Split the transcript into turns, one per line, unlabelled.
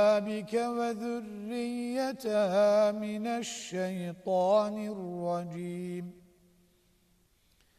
أعيذها بك وذريتها من الشيطان الرجيم.